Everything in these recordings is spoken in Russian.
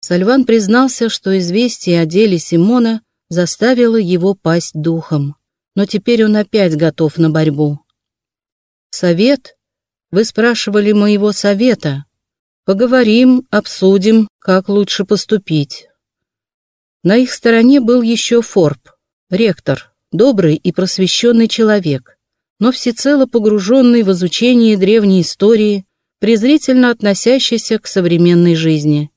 Сальван признался, что известие о деле Симона заставило его пасть духом, но теперь он опять готов на борьбу. «Совет? Вы спрашивали моего совета. Поговорим, обсудим, как лучше поступить». На их стороне был еще Форб, ректор, добрый и просвещенный человек, но всецело погруженный в изучение древней истории, презрительно относящийся к современной жизни.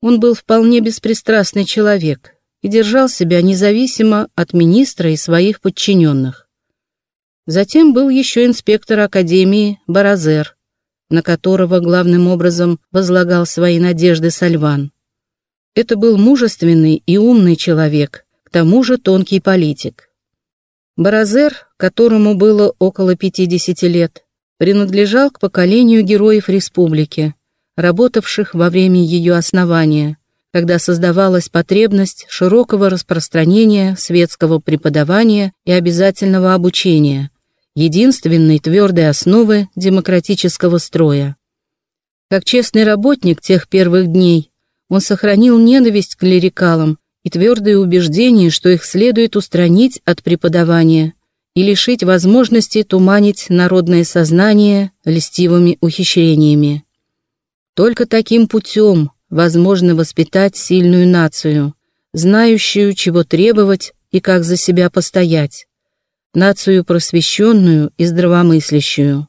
Он был вполне беспристрастный человек и держал себя независимо от министра и своих подчиненных. Затем был еще инспектор Академии Баразер, на которого главным образом возлагал свои надежды Сальван. Это был мужественный и умный человек, к тому же тонкий политик. Баразер, которому было около 50 лет, принадлежал к поколению героев республики, работавших во время ее основания, когда создавалась потребность широкого распространения светского преподавания и обязательного обучения, единственной твердой основы демократического строя. Как честный работник тех первых дней, он сохранил ненависть к клерикалам и твердое убеждение, что их следует устранить от преподавания и лишить возможности туманить народное сознание льстивыми ухищрениями. Только таким путем возможно воспитать сильную нацию, знающую, чего требовать и как за себя постоять, нацию просвещенную и здравомыслящую.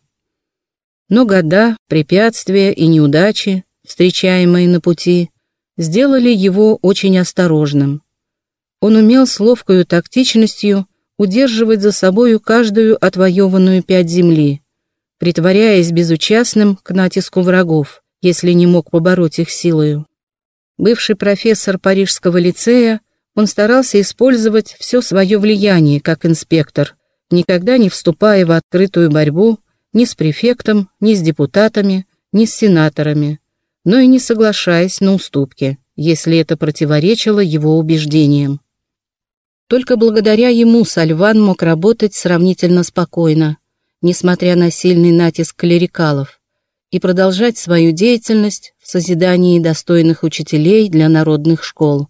Но года, препятствия и неудачи, встречаемые на пути, сделали его очень осторожным. Он умел с ловкою тактичностью удерживать за собою каждую отвоеванную пять земли, притворяясь безучастным к натиску врагов если не мог побороть их силою. Бывший профессор Парижского лицея, он старался использовать все свое влияние как инспектор, никогда не вступая в открытую борьбу ни с префектом, ни с депутатами, ни с сенаторами, но и не соглашаясь на уступки, если это противоречило его убеждениям. Только благодаря ему Сальван мог работать сравнительно спокойно, несмотря на сильный натиск клерикалов и продолжать свою деятельность в созидании достойных учителей для народных школ.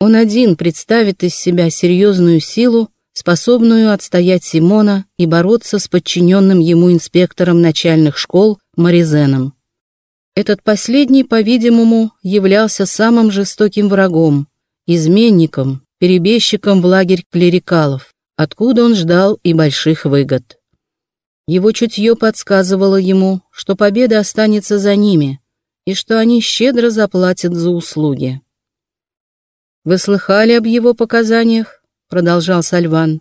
Он один представит из себя серьезную силу, способную отстоять Симона и бороться с подчиненным ему инспектором начальных школ Маризеном. Этот последний, по-видимому, являлся самым жестоким врагом, изменником, перебежчиком в лагерь клерикалов, откуда он ждал и больших выгод. Его чутье подсказывало ему, что победа останется за ними и что они щедро заплатят за услуги. «Вы слыхали об его показаниях?» — продолжал Сальван.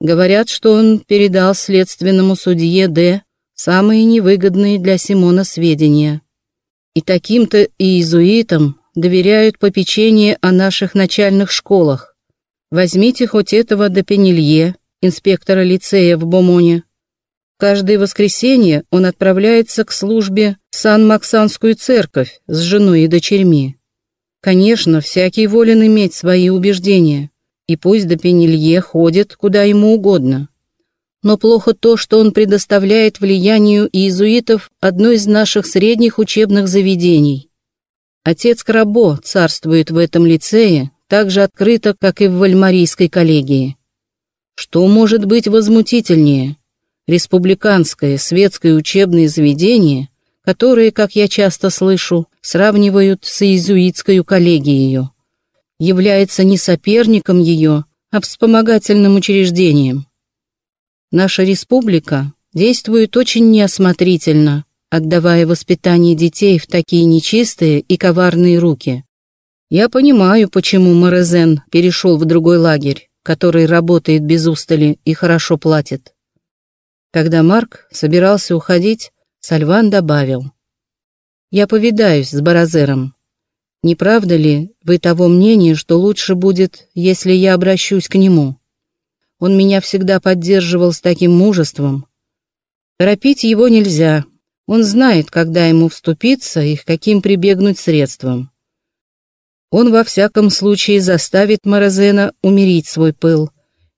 «Говорят, что он передал следственному судье Д. самые невыгодные для Симона сведения. И таким-то иезуитам доверяют попечение о наших начальных школах. Возьмите хоть этого Депенилье, инспектора лицея в Бомоне, Каждое воскресенье он отправляется к службе в Сан-Максанскую церковь с женой и дочерьми. Конечно, всякий волен иметь свои убеждения, и пусть до Пенелье ходит куда ему угодно. Но плохо то, что он предоставляет влиянию иезуитов одно из наших средних учебных заведений. Отец Крабо царствует в этом лицее так же открыто, как и в Вальмарийской коллегии. Что может быть возмутительнее – республиканское светское учебное заведение, которое, как я часто слышу, сравнивают с иезуитской коллегией, является не соперником ее, а вспомогательным учреждением. Наша республика действует очень неосмотрительно, отдавая воспитание детей в такие нечистые и коварные руки. Я понимаю, почему Морезен перешел в другой лагерь, который работает без устали и хорошо платит. Когда Марк собирался уходить, Сальван добавил. «Я повидаюсь с Баразером. Не правда ли вы того мнения, что лучше будет, если я обращусь к нему? Он меня всегда поддерживал с таким мужеством. Торопить его нельзя. Он знает, когда ему вступиться и к каким прибегнуть средствам. Он во всяком случае заставит Морозена умерить свой пыл,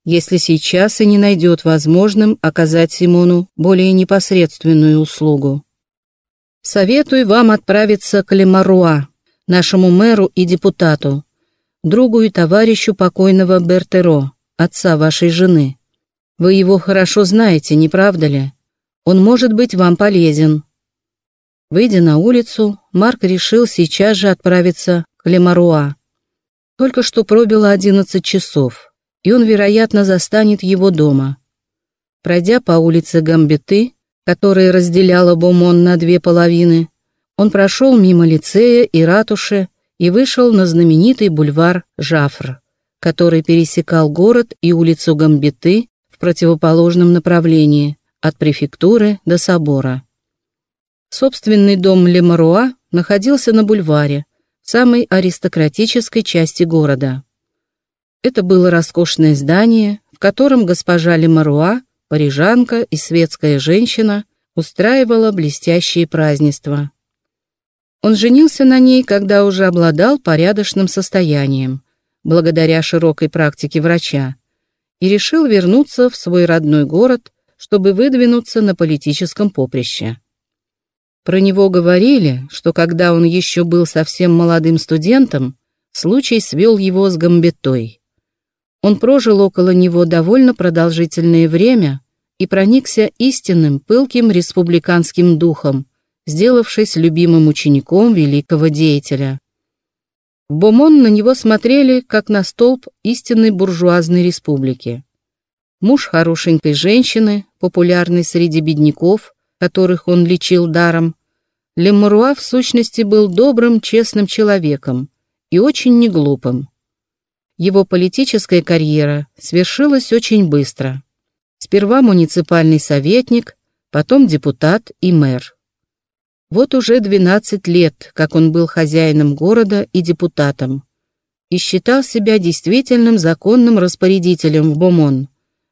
если сейчас и не найдет возможным оказать Симону более непосредственную услугу. Советую вам отправиться к Лемаруа. нашему мэру и депутату, другу и товарищу покойного Бертеро, отца вашей жены. Вы его хорошо знаете, не правда ли? Он может быть вам полезен». Выйдя на улицу, Марк решил сейчас же отправиться к Лемаруа. Только что пробило одиннадцать часов, и он, вероятно, застанет его дома. Пройдя по улице Гамбиты, которая разделяла Бомон на две половины, он прошел мимо лицея и ратуши и вышел на знаменитый бульвар Жафр, который пересекал город и улицу Гамбиты в противоположном направлении, от префектуры до собора. Собственный дом Лемаруа находился на бульваре, в самой аристократической части города. Это было роскошное здание, в котором госпожа Лемаруа, парижанка и светская женщина, устраивала блестящие празднества. Он женился на ней, когда уже обладал порядочным состоянием, благодаря широкой практике врача, и решил вернуться в свой родной город, чтобы выдвинуться на политическом поприще. Про него говорили, что когда он еще был совсем молодым студентом, случай свел его с Гамбетой. Он прожил около него довольно продолжительное время и проникся истинным пылким республиканским духом, сделавшись любимым учеником великого деятеля. В Бомон на него смотрели, как на столб истинной буржуазной республики. Муж хорошенькой женщины, популярный среди бедняков, которых он лечил даром, Лемуруа в сущности был добрым, честным человеком и очень неглупым. Его политическая карьера свершилась очень быстро. Сперва муниципальный советник, потом депутат и мэр. Вот уже 12 лет, как он был хозяином города и депутатом, и считал себя действительным законным распорядителем в Бомон,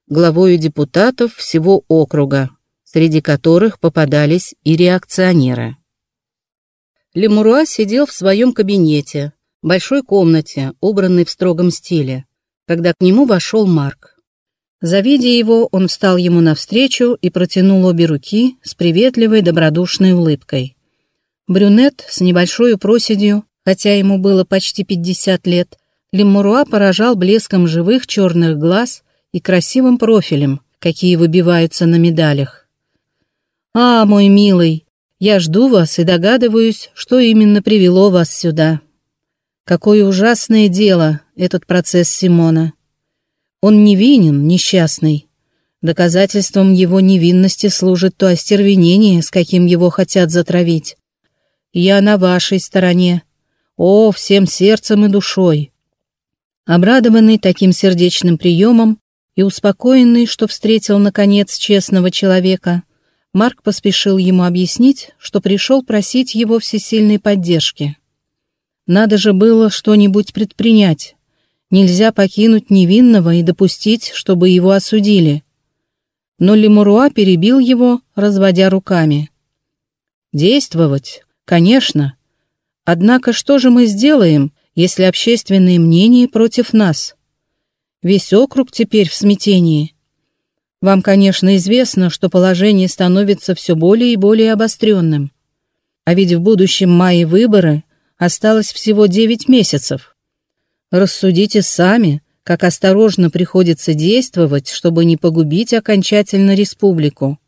главою депутатов всего округа, среди которых попадались и реакционеры. Лемуруа сидел в своем кабинете, большой комнате, убранной в строгом стиле, когда к нему вошел Марк. Завидя его, он встал ему навстречу и протянул обе руки с приветливой добродушной улыбкой. Брюнет с небольшой проседью, хотя ему было почти 50 лет, Лемуруа поражал блеском живых черных глаз и красивым профилем, какие выбиваются на медалях. «А, мой милый, я жду вас и догадываюсь, что именно привело вас сюда. Какое ужасное дело этот процесс Симона. Он невинен, несчастный. Доказательством его невинности служит то остервенение, с каким его хотят затравить. Я на вашей стороне. О, всем сердцем и душой. Обрадованный таким сердечным приемом и успокоенный, что встретил, наконец, честного человека, Марк поспешил ему объяснить, что пришел просить его всесильной поддержки. Надо же было что-нибудь предпринять. Нельзя покинуть невинного и допустить, чтобы его осудили. Но Лемуруа перебил его, разводя руками. «Действовать? Конечно. Однако что же мы сделаем, если общественное мнение против нас? Весь округ теперь в смятении. Вам, конечно, известно, что положение становится все более и более обостренным. А ведь в будущем мае выборы осталось всего 9 месяцев. Рассудите сами, как осторожно приходится действовать, чтобы не погубить окончательно республику.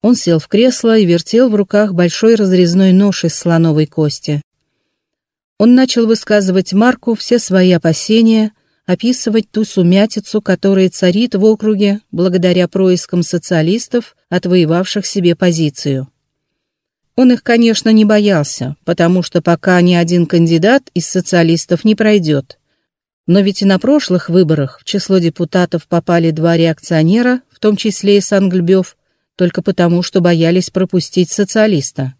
Он сел в кресло и вертел в руках большой разрезной нож из слоновой кости. Он начал высказывать Марку все свои опасения описывать ту сумятицу, которая царит в округе благодаря проискам социалистов, отвоевавших себе позицию. Он их, конечно, не боялся, потому что пока ни один кандидат из социалистов не пройдет. Но ведь и на прошлых выборах в число депутатов попали два реакционера, в том числе и Сангльбёв, только потому, что боялись пропустить социалиста.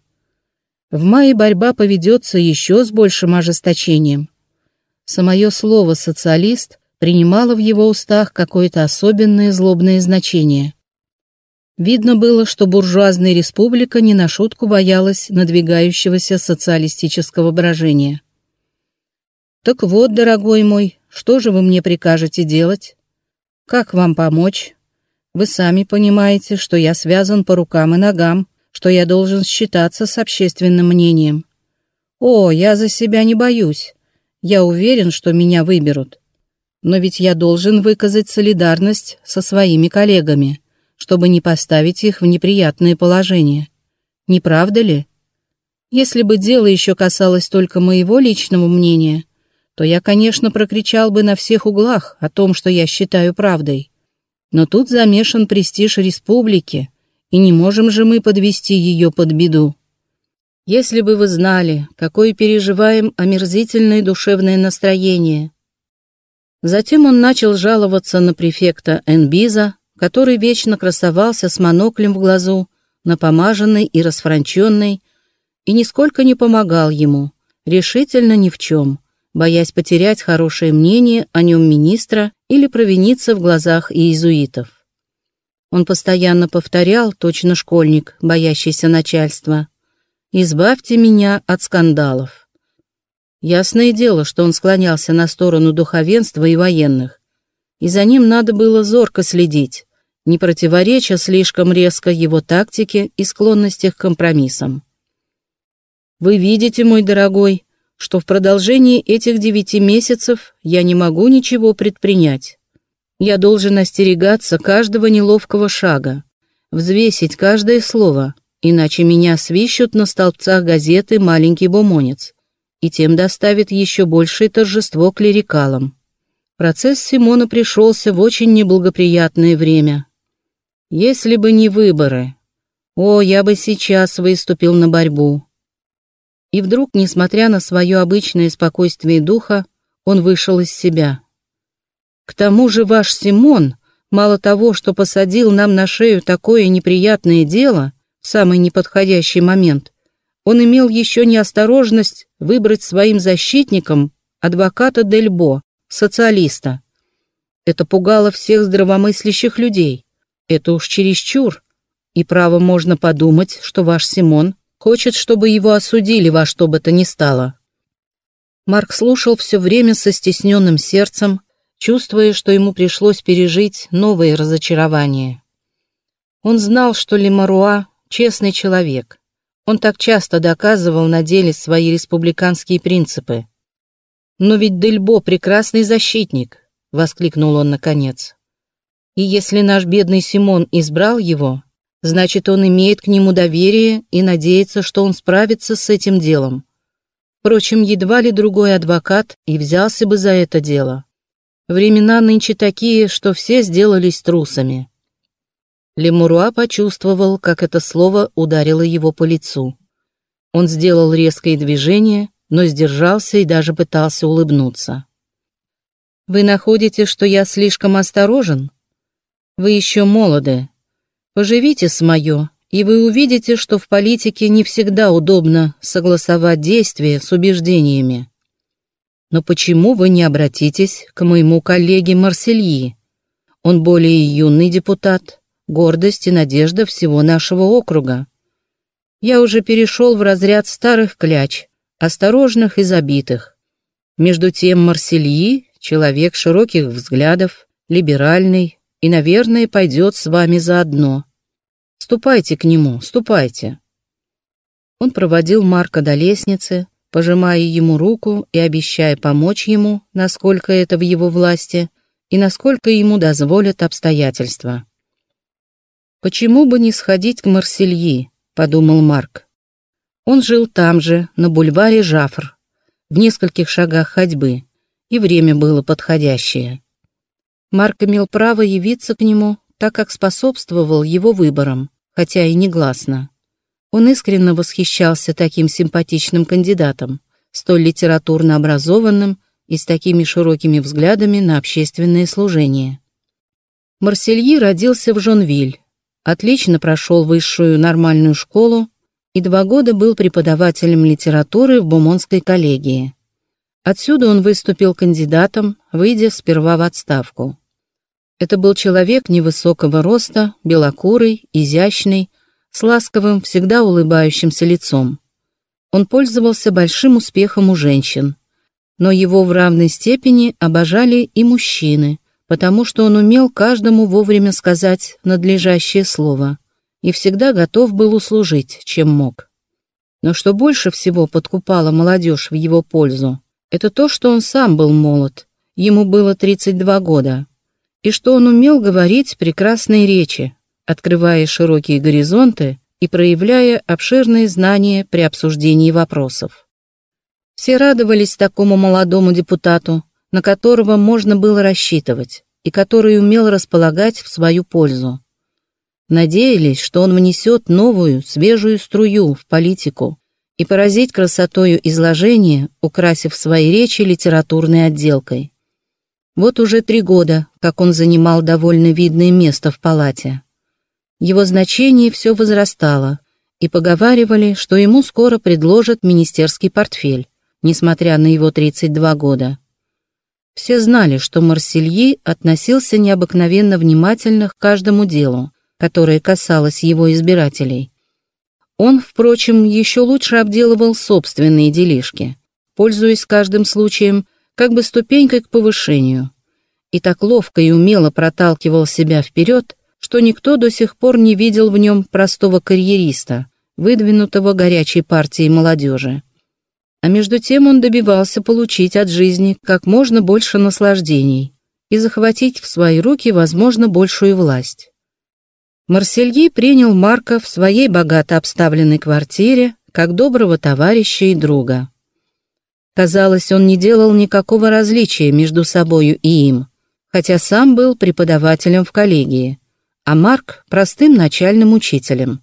В мае борьба поведется еще с большим ожесточением, самое слово «социалист» принимало в его устах какое-то особенное злобное значение. Видно было, что буржуазная республика не на шутку боялась надвигающегося социалистического брожения. «Так вот, дорогой мой, что же вы мне прикажете делать? Как вам помочь? Вы сами понимаете, что я связан по рукам и ногам, что я должен считаться с общественным мнением. «О, я за себя не боюсь. Я уверен, что меня выберут. Но ведь я должен выказать солидарность со своими коллегами, чтобы не поставить их в неприятное положение. Не правда ли? Если бы дело еще касалось только моего личного мнения, то я, конечно, прокричал бы на всех углах о том, что я считаю правдой. Но тут замешан престиж республики, и не можем же мы подвести ее под беду. Если бы вы знали, какое переживаем омерзительное душевное настроение. Затем он начал жаловаться на префекта Энбиза, который вечно красовался с моноклем в глазу, напомаженный и расфранченный, и нисколько не помогал ему, решительно ни в чем, боясь потерять хорошее мнение о нем министра или провиниться в глазах иезуитов. Он постоянно повторял, точно школьник, боящийся начальства, «Избавьте меня от скандалов». Ясное дело, что он склонялся на сторону духовенства и военных, и за ним надо было зорко следить, не противореча слишком резко его тактике и склонности к компромиссам. «Вы видите, мой дорогой, что в продолжении этих девяти месяцев я не могу ничего предпринять. Я должен остерегаться каждого неловкого шага, взвесить каждое слово, иначе меня свищут на столбцах газеты «Маленький бумонец», и тем доставит еще большее торжество клерикалам. Процесс Симона пришелся в очень неблагоприятное время. Если бы не выборы, о, я бы сейчас выступил на борьбу. И вдруг, несмотря на свое обычное спокойствие духа, он вышел из себя. К тому же ваш Симон, мало того, что посадил нам на шею такое неприятное дело, в самый неподходящий момент, он имел еще неосторожность выбрать своим защитником адвоката Дельбо, социалиста. Это пугало всех здравомыслящих людей. Это уж чересчур. И право можно подумать, что ваш Симон хочет, чтобы его осудили во что бы то ни стало. Марк слушал все время со стесненным сердцем, чувствуя, что ему пришлось пережить новые разочарования. Он знал, что Лемаруа честный человек. Он так часто доказывал на деле свои республиканские принципы. «Но ведь Дельбо прекрасный защитник», — воскликнул он наконец. «И если наш бедный Симон избрал его, значит, он имеет к нему доверие и надеется, что он справится с этим делом. Впрочем, едва ли другой адвокат и взялся бы за это дело. Времена нынче такие, что все сделались трусами. Лемуруа почувствовал, как это слово ударило его по лицу. Он сделал резкое движение, но сдержался и даже пытался улыбнуться. «Вы находите, что я слишком осторожен? Вы еще молоды. Поживите с мое, и вы увидите, что в политике не всегда удобно согласовать действия с убеждениями. Но почему вы не обратитесь к моему коллеге Марсельи? Он более юный депутат, гордость и надежда всего нашего округа. Я уже перешел в разряд старых кляч, осторожных и забитых. Между тем Марсельи — человек широких взглядов, либеральный и, наверное, пойдет с вами заодно. Ступайте к нему, ступайте. Он проводил Марка до лестницы, пожимая ему руку и обещая помочь ему, насколько это в его власти и насколько ему дозволят обстоятельства. «Почему бы не сходить к Марсельи?» — подумал Марк. Он жил там же, на бульваре Жафр, в нескольких шагах ходьбы, и время было подходящее. Марк имел право явиться к нему, так как способствовал его выборам, хотя и негласно. Он искренне восхищался таким симпатичным кандидатом, столь литературно образованным и с такими широкими взглядами на общественное служение. Марсельи родился в Жонвиль, отлично прошел высшую нормальную школу и два года был преподавателем литературы в Бумонской коллегии. Отсюда он выступил кандидатом, выйдя сперва в отставку. Это был человек невысокого роста, белокурый, изящный, с ласковым, всегда улыбающимся лицом. Он пользовался большим успехом у женщин, но его в равной степени обожали и мужчины, потому что он умел каждому вовремя сказать надлежащее слово и всегда готов был услужить, чем мог. Но что больше всего подкупало молодежь в его пользу, это то, что он сам был молод, ему было 32 года, и что он умел говорить прекрасные речи, открывая широкие горизонты и проявляя обширные знания при обсуждении вопросов. Все радовались такому молодому депутату, на которого можно было рассчитывать и который умел располагать в свою пользу. Надеялись, что он внесет новую, свежую струю в политику и поразить красотою изложения, украсив свои речи литературной отделкой. Вот уже три года, как он занимал довольно видное место в палате. Его значение все возрастало, и поговаривали, что ему скоро предложат министерский портфель, несмотря на его 32 года. Все знали, что Марсельи относился необыкновенно внимательно к каждому делу, которое касалось его избирателей. Он, впрочем, еще лучше обделывал собственные делишки, пользуясь каждым случаем как бы ступенькой к повышению. И так ловко и умело проталкивал себя вперед, что никто до сих пор не видел в нем простого карьериста, выдвинутого горячей партией молодежи. А между тем он добивался получить от жизни как можно больше наслаждений и захватить в свои руки, возможно, большую власть. Марсельи принял Марка в своей богато обставленной квартире как доброго товарища и друга. Казалось, он не делал никакого различия между собою и им, хотя сам был преподавателем в коллегии, а Марк – простым начальным учителем.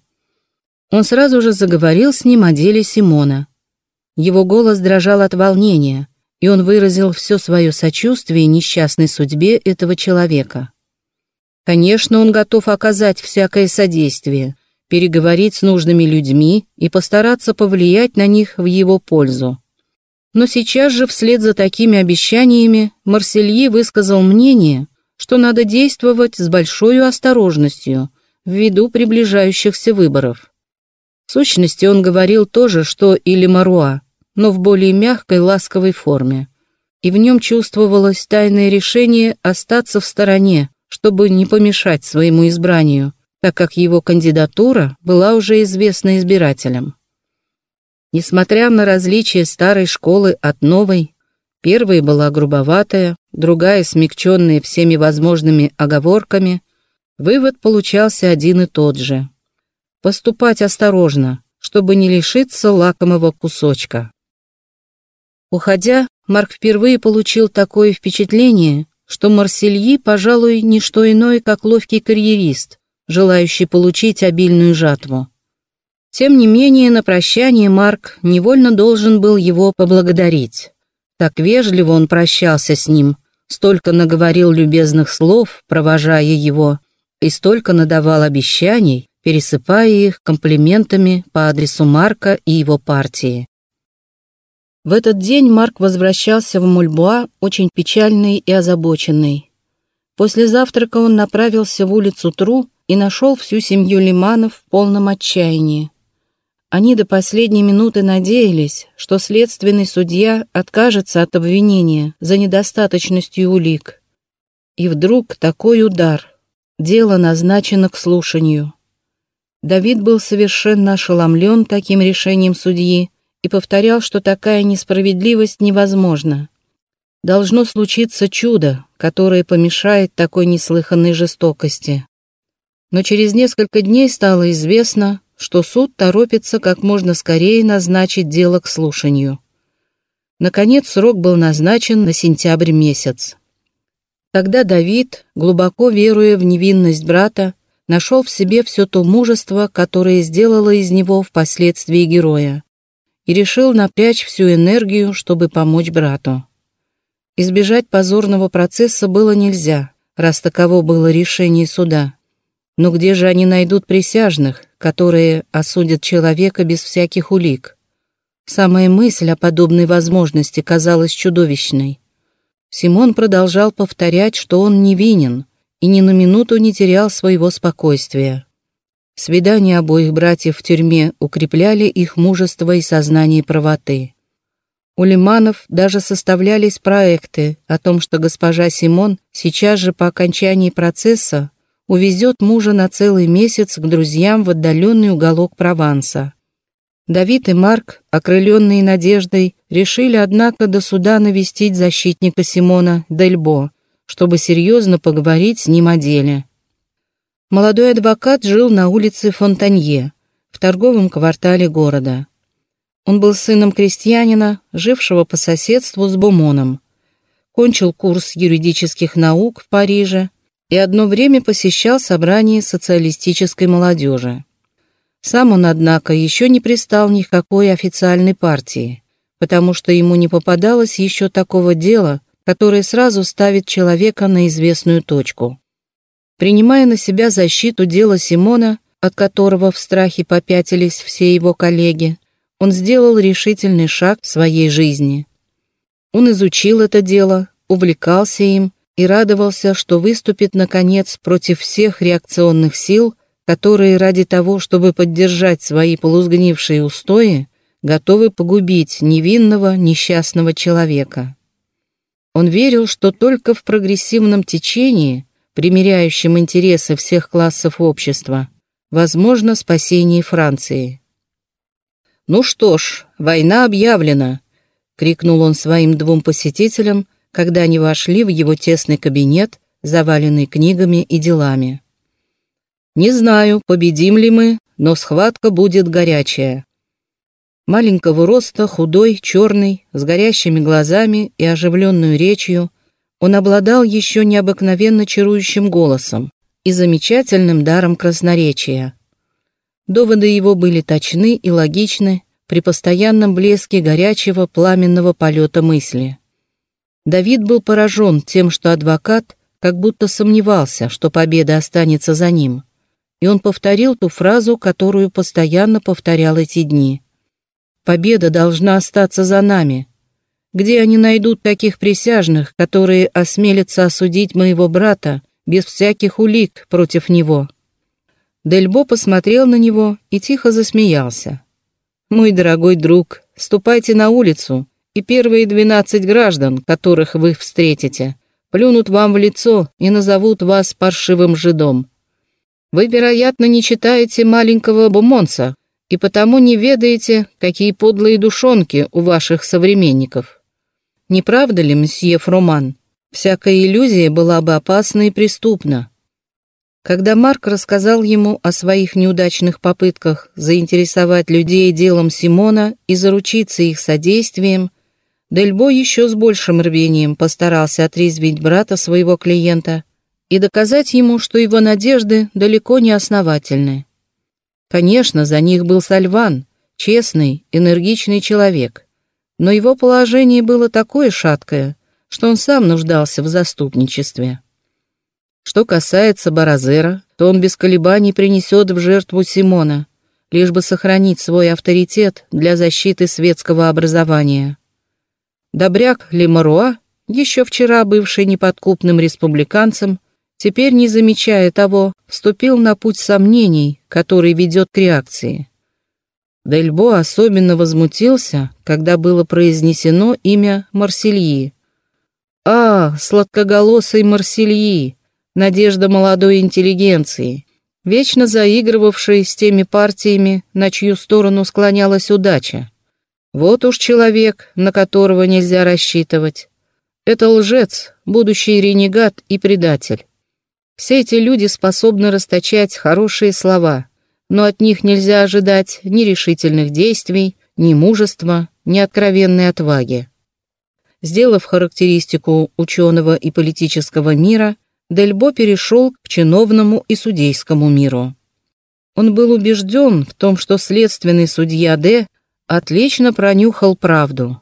Он сразу же заговорил с ним о деле Симона, его голос дрожал от волнения, и он выразил все свое сочувствие несчастной судьбе этого человека. Конечно, он готов оказать всякое содействие, переговорить с нужными людьми и постараться повлиять на них в его пользу. Но сейчас же вслед за такими обещаниями Марсельи высказал мнение, что надо действовать с большой осторожностью ввиду приближающихся выборов. В сущности, он говорил то же, что и Лемаруа, но в более мягкой, ласковой форме. И в нем чувствовалось тайное решение остаться в стороне, чтобы не помешать своему избранию, так как его кандидатура была уже известна избирателям. Несмотря на различия старой школы от новой, первая была грубоватая, другая смягченная всеми возможными оговорками, вывод получался один и тот же. Поступать осторожно, чтобы не лишиться лакомого кусочка. Уходя, Марк впервые получил такое впечатление, что Марсельи, пожалуй, не что иное, как ловкий карьерист, желающий получить обильную жатву. Тем не менее, на прощание Марк невольно должен был его поблагодарить. Так вежливо он прощался с ним, столько наговорил любезных слов, провожая его, и столько надавал обещаний, пересыпая их комплиментами по адресу Марка и его партии. В этот день Марк возвращался в Мульбуа очень печальный и озабоченный. После завтрака он направился в улицу Тру и нашел всю семью Лиманов в полном отчаянии. Они до последней минуты надеялись, что следственный судья откажется от обвинения за недостаточностью улик. И вдруг такой удар. Дело назначено к слушанию. Давид был совершенно ошеломлен таким решением судьи, и повторял, что такая несправедливость невозможна. Должно случиться чудо, которое помешает такой неслыханной жестокости. Но через несколько дней стало известно, что суд торопится как можно скорее назначить дело к слушанию. Наконец срок был назначен на сентябрь месяц. Тогда Давид, глубоко веруя в невинность брата, нашел в себе все то мужество, которое сделало из него впоследствии героя и решил напрячь всю энергию, чтобы помочь брату. Избежать позорного процесса было нельзя, раз таково было решение суда. Но где же они найдут присяжных, которые осудят человека без всяких улик? Самая мысль о подобной возможности казалась чудовищной. Симон продолжал повторять, что он невинен, и ни на минуту не терял своего спокойствия. Свидания обоих братьев в тюрьме укрепляли их мужество и сознание правоты. У Лиманов даже составлялись проекты о том, что госпожа Симон сейчас же по окончании процесса увезет мужа на целый месяц к друзьям в отдаленный уголок Прованса. Давид и Марк, окрыленные надеждой, решили, однако, до суда навестить защитника Симона Дельбо, чтобы серьезно поговорить с ним о деле. Молодой адвокат жил на улице Фонтанье, в торговом квартале города. Он был сыном крестьянина, жившего по соседству с Бумоном. Кончил курс юридических наук в Париже и одно время посещал собрания социалистической молодежи. Сам он, однако, еще не пристал ни к какой официальной партии, потому что ему не попадалось еще такого дела, которое сразу ставит человека на известную точку. Принимая на себя защиту дела Симона, от которого в страхе попятились все его коллеги, он сделал решительный шаг в своей жизни. Он изучил это дело, увлекался им и радовался, что выступит, наконец, против всех реакционных сил, которые ради того, чтобы поддержать свои полузгнившие устои, готовы погубить невинного, несчастного человека. Он верил, что только в прогрессивном течении – примиряющим интересы всех классов общества, возможно спасение Франции. «Ну что ж, война объявлена!» — крикнул он своим двум посетителям, когда они вошли в его тесный кабинет, заваленный книгами и делами. «Не знаю, победим ли мы, но схватка будет горячая». Маленького роста, худой, черный, с горящими глазами и оживленную речью, он обладал еще необыкновенно чарующим голосом и замечательным даром красноречия. Доводы его были точны и логичны при постоянном блеске горячего пламенного полета мысли. Давид был поражен тем, что адвокат как будто сомневался, что победа останется за ним, и он повторил ту фразу, которую постоянно повторял эти дни. «Победа должна остаться за нами, где они найдут таких присяжных, которые осмелятся осудить моего брата без всяких улик против него? Дельбо посмотрел на него и тихо засмеялся. «Мой дорогой друг, ступайте на улицу, и первые двенадцать граждан, которых вы встретите, плюнут вам в лицо и назовут вас паршивым жидом. Вы, вероятно, не читаете маленького Бумонца и потому не ведаете, какие подлые душонки у ваших современников. Не правда ли, мсье Фроман? Всякая иллюзия была бы опасна и преступна. Когда Марк рассказал ему о своих неудачных попытках заинтересовать людей делом Симона и заручиться их содействием, Дельбо еще с большим рвением постарался отрезвить брата своего клиента и доказать ему, что его надежды далеко не основательны. Конечно, за них был Сальван, честный, энергичный человек – но его положение было такое шаткое, что он сам нуждался в заступничестве. Что касается Баразера, то он без колебаний принесет в жертву Симона, лишь бы сохранить свой авторитет для защиты светского образования. Добряк Лемаруа, еще вчера бывший неподкупным республиканцем, теперь, не замечая того, вступил на путь сомнений, который ведет к реакции. Дельбо особенно возмутился, когда было произнесено имя Марсельи. «А, сладкоголосый Марсельи, надежда молодой интеллигенции, вечно заигрывавший с теми партиями, на чью сторону склонялась удача. Вот уж человек, на которого нельзя рассчитывать. Это лжец, будущий ренегат и предатель. Все эти люди способны расточать хорошие слова, но от них нельзя ожидать ни решительных действий, ни мужества, ни откровенной отваги. Сделав характеристику ученого и политического мира, Дельбо перешел к чиновному и судейскому миру. Он был убежден в том, что следственный судья Д. отлично пронюхал правду,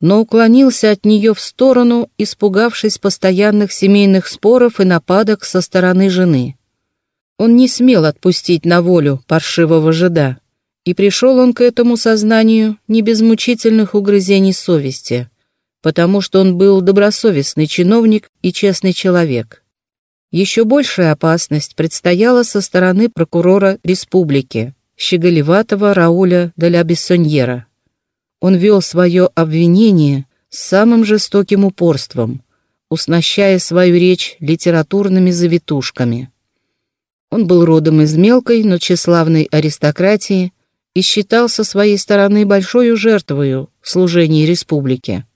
но уклонился от нее в сторону, испугавшись постоянных семейных споров и нападок со стороны жены. Он не смел отпустить на волю паршивого жида, и пришел он к этому сознанию не без мучительных угрызений совести, потому что он был добросовестный чиновник и честный человек. Еще большая опасность предстояла со стороны прокурора республики, щеголеватого Рауля де ля Бессоньера. Он вел свое обвинение с самым жестоким упорством, уснащая свою речь литературными завитушками – он был родом из мелкой, но тщеславной аристократии и считал со своей стороны большой жертвою служении республике.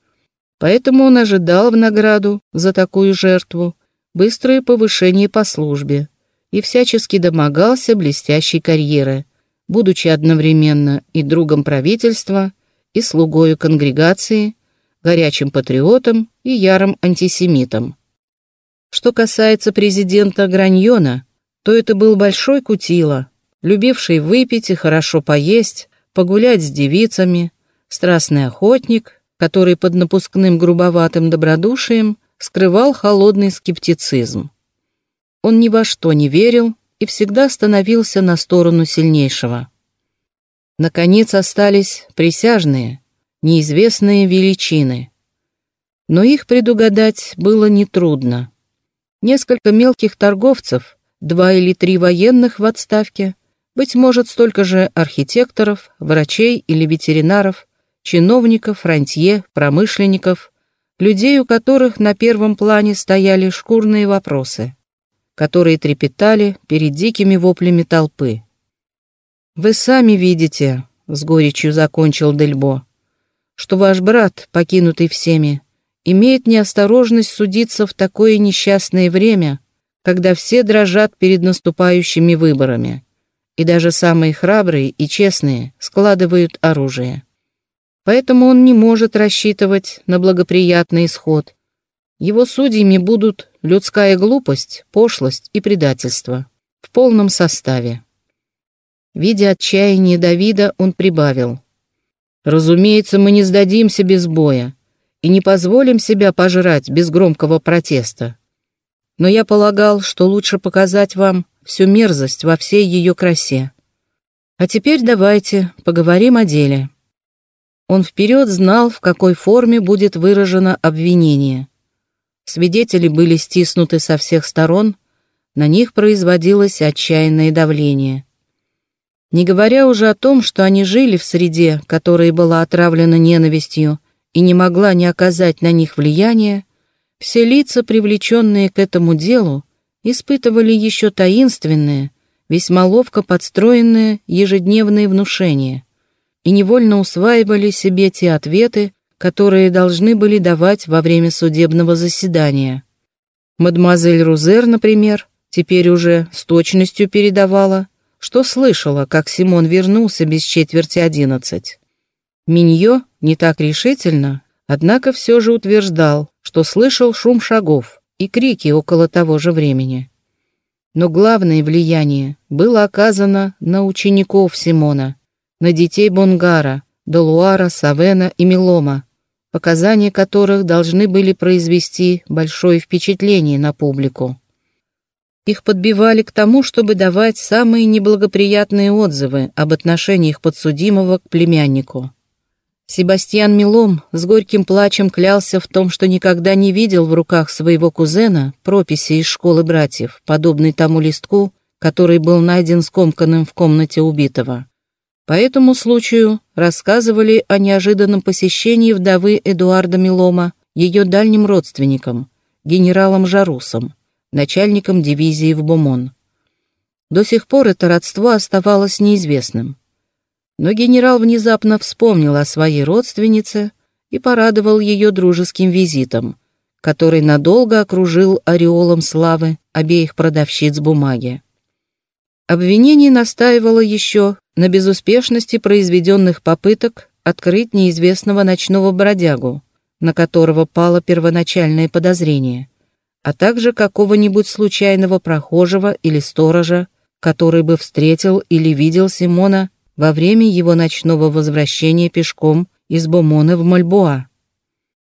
Поэтому он ожидал в награду за такую жертву быстрое повышение по службе и всячески домогался блестящей карьеры, будучи одновременно и другом правительства, и слугою конгрегации, горячим патриотом и ярым антисемитом. Что касается президента Граньона, то это был большой кутила, любивший выпить и хорошо поесть, погулять с девицами, страстный охотник, который под напускным грубоватым добродушием скрывал холодный скептицизм. Он ни во что не верил и всегда становился на сторону сильнейшего. Наконец остались присяжные, неизвестные величины. Но их предугадать было нетрудно. Несколько мелких торговцев, два или три военных в отставке, быть может, столько же архитекторов, врачей или ветеринаров, чиновников, рантье, промышленников, людей, у которых на первом плане стояли шкурные вопросы, которые трепетали перед дикими воплями толпы. «Вы сами видите», — с горечью закончил Дельбо, «что ваш брат, покинутый всеми, имеет неосторожность судиться в такое несчастное время, когда все дрожат перед наступающими выборами, и даже самые храбрые и честные складывают оружие. Поэтому он не может рассчитывать на благоприятный исход. Его судьями будут людская глупость, пошлость и предательство в полном составе. Видя отчаяние Давида, он прибавил. «Разумеется, мы не сдадимся без боя и не позволим себя пожрать без громкого протеста. Но я полагал, что лучше показать вам всю мерзость во всей ее красе. А теперь давайте поговорим о деле». Он вперед знал, в какой форме будет выражено обвинение. Свидетели были стиснуты со всех сторон, на них производилось отчаянное давление. Не говоря уже о том, что они жили в среде, которая была отравлена ненавистью и не могла не оказать на них влияния, все лица, привлеченные к этому делу, испытывали еще таинственное, весьма ловко подстроенное ежедневное внушение и невольно усваивали себе те ответы, которые должны были давать во время судебного заседания. Мадемуазель Рузер, например, теперь уже с точностью передавала, что слышала, как Симон вернулся без четверти одиннадцать. Миньо не так решительно, однако все же утверждал, что слышал шум шагов и крики около того же времени. Но главное влияние было оказано на учеников Симона, на детей Бонгара, Долуара, Савена и Милома, показания которых должны были произвести большое впечатление на публику. Их подбивали к тому, чтобы давать самые неблагоприятные отзывы об отношениях подсудимого к племяннику. Себастьян Милом с горьким плачем клялся в том, что никогда не видел в руках своего кузена прописи из школы братьев, подобной тому листку, который был найден скомканным в комнате убитого. По этому случаю рассказывали о неожиданном посещении вдовы Эдуарда Милома ее дальним родственником, генералом Жарусом, начальником дивизии в Бомон. До сих пор это родство оставалось неизвестным. Но генерал внезапно вспомнил о своей родственнице и порадовал ее дружеским визитом, который надолго окружил ореолом славы обеих продавщиц бумаги. Обвинение настаивало еще на безуспешности произведенных попыток открыть неизвестного ночного бродягу, на которого пало первоначальное подозрение, а также какого-нибудь случайного прохожего или сторожа, который бы встретил или видел Симона во время его ночного возвращения пешком из Бомона в Мальбоа.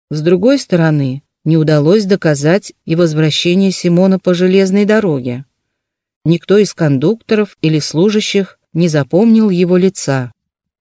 С другой стороны, не удалось доказать и возвращение Симона по железной дороге. Никто из кондукторов или служащих не запомнил его лица.